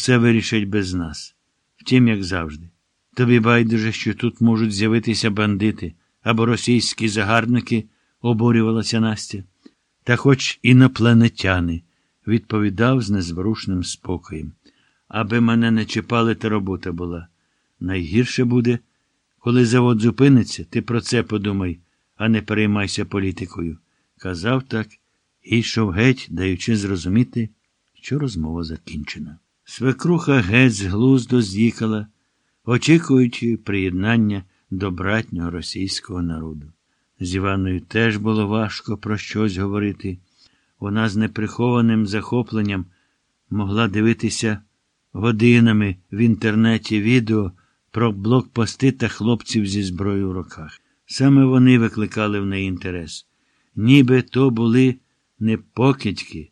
все вирішать без нас. Втім, як завжди. Тобі байдуже, що тут можуть з'явитися бандити або російські загарбники, обурювалася Настя. Та хоч інопланетяни, відповідав з незворушним спокоєм. Аби мене не чіпали, та робота була. Найгірше буде, коли завод зупиниться, ти про це подумай, а не переймайся політикою. Казав так і йшов геть, даючи зрозуміти, що розмова закінчена. Свекруха геть з глузду з'їхала, очікуючи приєднання до братнього російського народу. З Іваною теж було важко про щось говорити. Вона з неприхованим захопленням могла дивитися годинами в інтернеті відео про блокпости та хлопців зі зброєю в руках. Саме вони викликали в неї інтерес. Ніби то були не покидьки,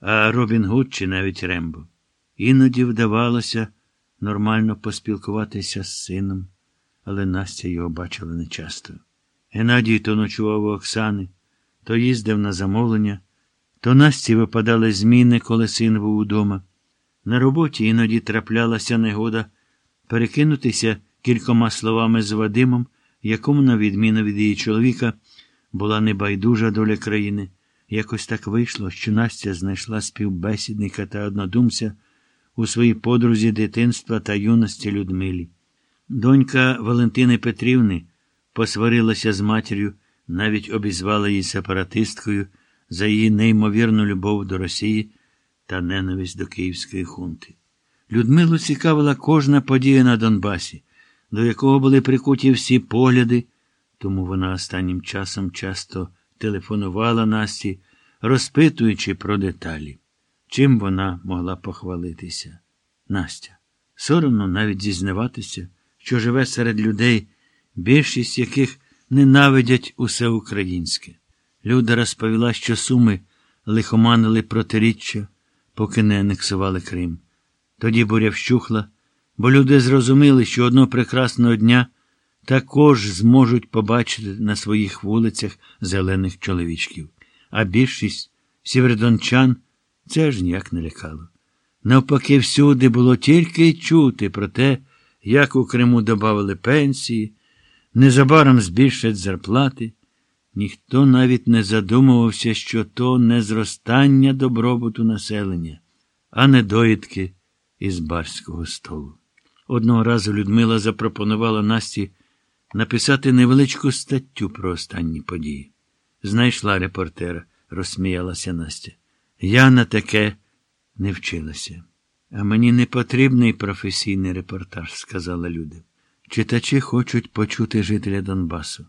а Робін Гуд чи навіть Рембо. Іноді вдавалося нормально поспілкуватися з сином, але Настя його бачила нечасто. Геннадій то ночував у Оксани, то їздив на замовлення, то Насті випадали зміни, коли син був удома. На роботі іноді траплялася негода перекинутися кількома словами з Вадимом, якому, на відміну від її чоловіка, була небайдужа доля країни. Якось так вийшло, що Настя знайшла співбесідника та однодумця у своїй подрузі дитинства та юності Людмилі. Донька Валентини Петрівни посварилася з матір'ю, навіть обізвала її сепаратисткою за її неймовірну любов до Росії та ненависть до Київської хунти. Людмилу цікавила кожна подія на Донбасі, до якого були прикуті всі погляди, тому вона останнім часом часто телефонувала Насті, розпитуючи про деталі. Чим вона могла похвалитися? Настя. Соромно навіть зізнаватися, що живе серед людей, більшість яких ненавидять усе українське. Люда розповіла, що суми лихоманили протиріччя, поки не анексували Крим. Тоді буря вщухла, бо люди зрозуміли, що одного прекрасного дня також зможуть побачити на своїх вулицях зелених чоловічків. А більшість сівердончан це ж ніяк не лякало. Навпаки, всюди було тільки чути про те, як у Криму додавали пенсії, незабаром збільшать зарплати. Ніхто навіть не задумувався, що то не зростання добробуту населення, а недоїдки із барського столу. Одного разу Людмила запропонувала Насті написати невеличку статтю про останні події. Знайшла репортера, розсміялася Настя. Я на таке не вчилася. А мені не потрібний професійний репортаж, сказала Люда. Читачі хочуть почути жителя Донбасу.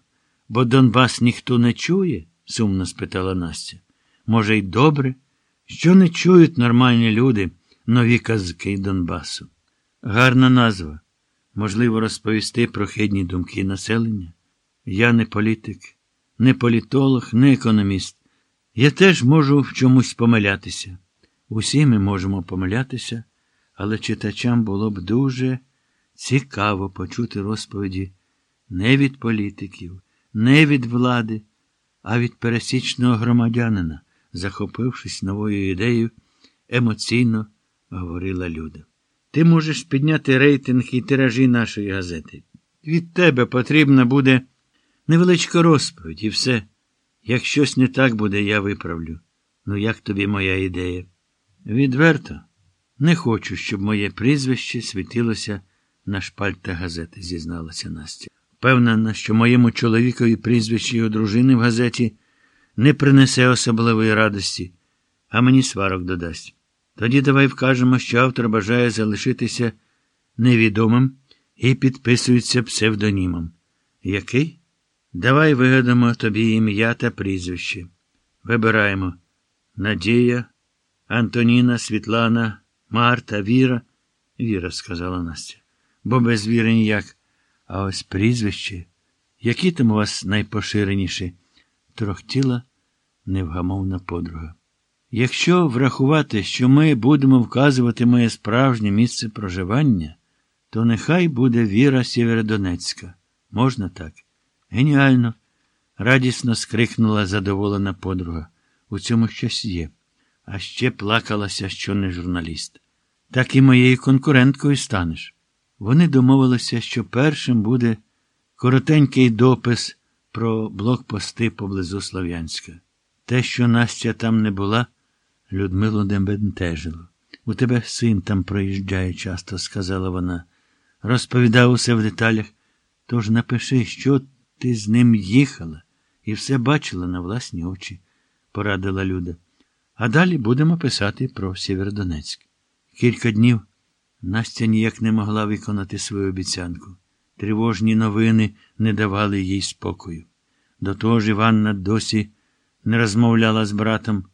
Бо Донбас ніхто не чує? сумно спитала Настя. Може, й добре, що не чують нормальні люди нові казки Донбасу. Гарна назва. Можливо, розповісти про хидні думки населення. Я не політик, не політолог, не економіст. Я теж можу в чомусь помилятися. Усі ми можемо помилятися, але читачам було б дуже цікаво почути розповіді не від політиків, не від влади, а від пересічного громадянина, захопившись новою ідеєю, емоційно говорила Люда. Ти можеш підняти рейтинг і тиражі нашої газети. Від тебе потрібна буде невеличка розповідь і все. Як щось не так буде, я виправлю. Ну, як тобі моя ідея? Відверто, не хочу, щоб моє прізвище світилося на шпальтах газети, зізналася Настя. Впевнена, що моєму чоловікові прізвище його дружини в газеті не принесе особливої радості, а мені сварок додасть. Тоді давай вкажемо, що автор бажає залишитися невідомим і підписується псевдонімом. Який? Давай вигадамо тобі ім'я та прізвище. Вибираємо Надія, Антоніна, Світлана, Марта, Віра. Віра, сказала Настя. Бо без віри ніяк. А ось прізвище, які там у вас найпоширеніші, трохтіла невгамовна подруга. Якщо врахувати, що ми будемо вказувати моє справжнє місце проживання, то нехай буде Віра Сєвєродонецька. Можна так? Геніально, радісно скрикнула задоволена подруга. У цьому щось є. А ще плакалася, що не журналіст. так і моєю конкуренткою станеш. Вони домовилися, що першим буде коротенький допис про блокпости поблизу Слов'янська. Те, що Настя там не була, Людмилу не бентежило. У тебе син там проїжджає часто, сказала вона. Розповідав усе в деталях. Тож напиши, що ти з ним їхала і все бачила на власні очі, порадила Люда. А далі будемо писати про Сєвєродонецьк. Кілька днів Настя ніяк не могла виконати свою обіцянку. Тривожні новини не давали їй спокою. До того ж Іванна досі не розмовляла з братом,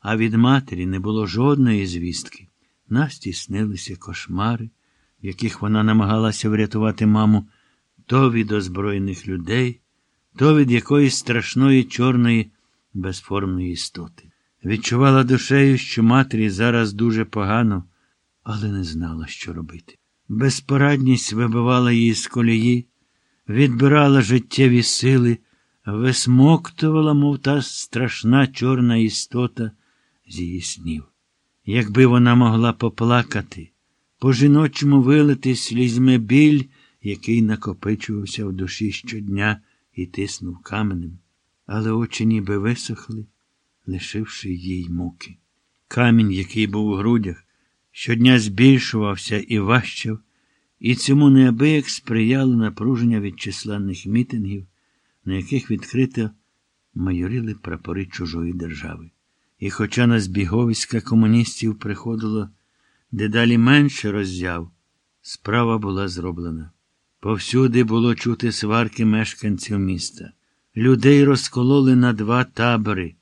а від матері не було жодної звістки. Насті снилися кошмари, в яких вона намагалася врятувати маму то від озброєних людей, то від якоїсь страшної чорної безформної істоти. Відчувала душею, що матері зараз дуже погано, але не знала, що робити. Безпорадність вибивала її з колії, відбирала життєві сили, висмоктувала, мов та страшна чорна істота з її снів. Якби вона могла поплакати, по жіночому вилити слізьми біль, який накопичувався в душі щодня і тиснув каменем, але очі ніби висохли, лишивши їй муки. Камінь, який був у грудях, щодня збільшувався і важчав, і цьому неабияк сприяло напруження від численних мітингів, на яких відкрито майоріли прапори чужої держави. І хоча на збіговиська комуністів приходило дедалі менше роззяв, справа була зроблена. Повсюди було чути сварки мешканців міста. Людей розкололи на два табори.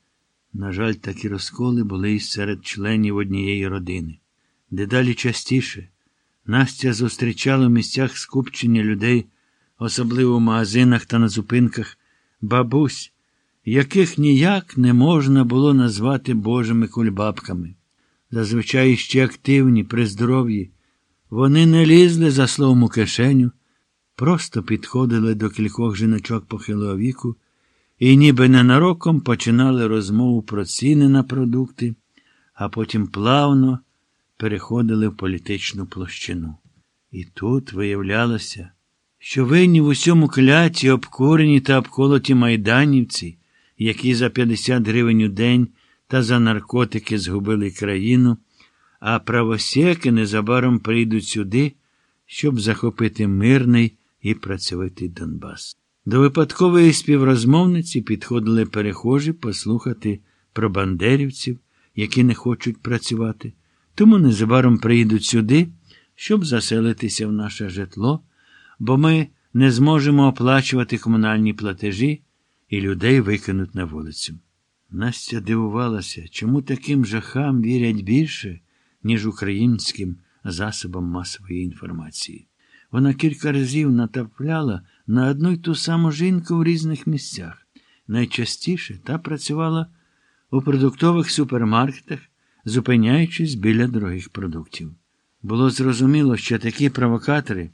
На жаль, такі розколи були і серед членів однієї родини. Дедалі частіше Настя зустрічала в місцях скупчення людей, особливо в магазинах та на зупинках, бабусь, яких ніяк не можна було назвати божими кульбабками. Зазвичай ще активні, при здоров'ї, вони не лізли за словом у кишеню, просто підходили до кількох жіночок похилого віку і ніби ненароком починали розмову про ціни на продукти, а потім плавно переходили в політичну площину. І тут виявлялося, що винні в усьому кляті, обкурені та обколоті майданівці, які за 50 гривень у день та за наркотики згубили країну, а правосеки незабаром прийдуть сюди, щоб захопити мирний і працьовитий Донбас. До випадкової співрозмовниці підходили перехожі послухати про бандерівців, які не хочуть працювати, тому незабаром приїдуть сюди, щоб заселитися в наше житло, бо ми не зможемо оплачувати комунальні платежі і людей викинуть на вулицю. Настя дивувалася, чому таким жахам вірять більше, ніж українським засобам масової інформації. Вона кілька разів натапляла на одну й ту саму жінку в різних місцях. Найчастіше та працювала у продуктових супермаркетах, зупиняючись біля дорогих продуктів. Було зрозуміло, що такі провокатори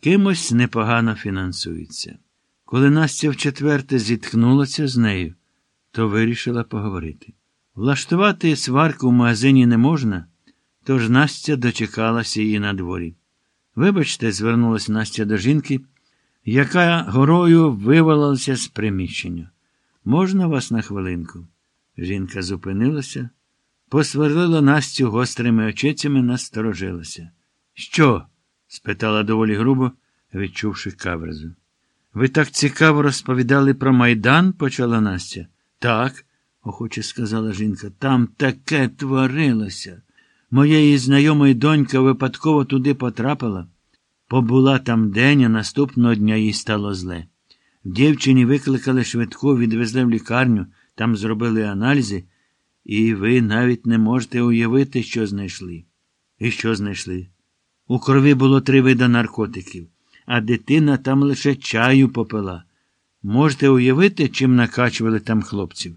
кимось непогано фінансуються. Коли Настя вчетверте зіткнулася з нею, то вирішила поговорити. Влаштувати сварку в магазині не можна, тож Настя дочекалася її на дворі. Вибачте, звернулася Настя до жінки, яка горою вивалилася з приміщення. Можна вас на хвилинку? Жінка зупинилася, посверлила Настю гострими очицями, насторожилася. Що? спитала доволі грубо, відчувши каверзу. Ви так цікаво розповідали про майдан, почала Настя. Так, охоче сказала жінка, там таке творилося. Моєї знайомої донька випадково туди потрапила. Побула там день, а наступного дня їй стало зле. Дівчині викликали швидко, відвезли в лікарню, там зробили аналізи, і ви навіть не можете уявити, що знайшли. І що знайшли? У крові було три види наркотиків, а дитина там лише чаю попила. Можете уявити, чим накачували там хлопців?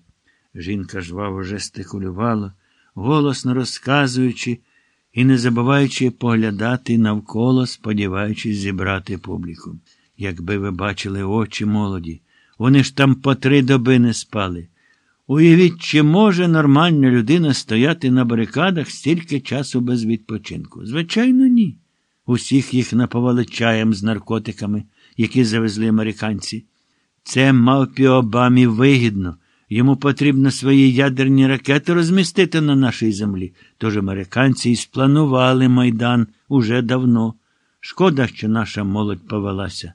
Жінка жваво жестикулювала голосно розказуючи і не забуваючи поглядати навколо, сподіваючись зібрати публіку. Якби ви бачили очі молоді, вони ж там по три доби не спали. Уявіть, чи може нормальна людина стояти на барикадах стільки часу без відпочинку? Звичайно, ні. Усіх їх напавали чаєм з наркотиками, які завезли американці. Це мавпі Обамі вигідно. Йому потрібно свої ядерні ракети розмістити на нашій землі. Тож американці і спланували Майдан уже давно. Шкода, що наша молодь повелася.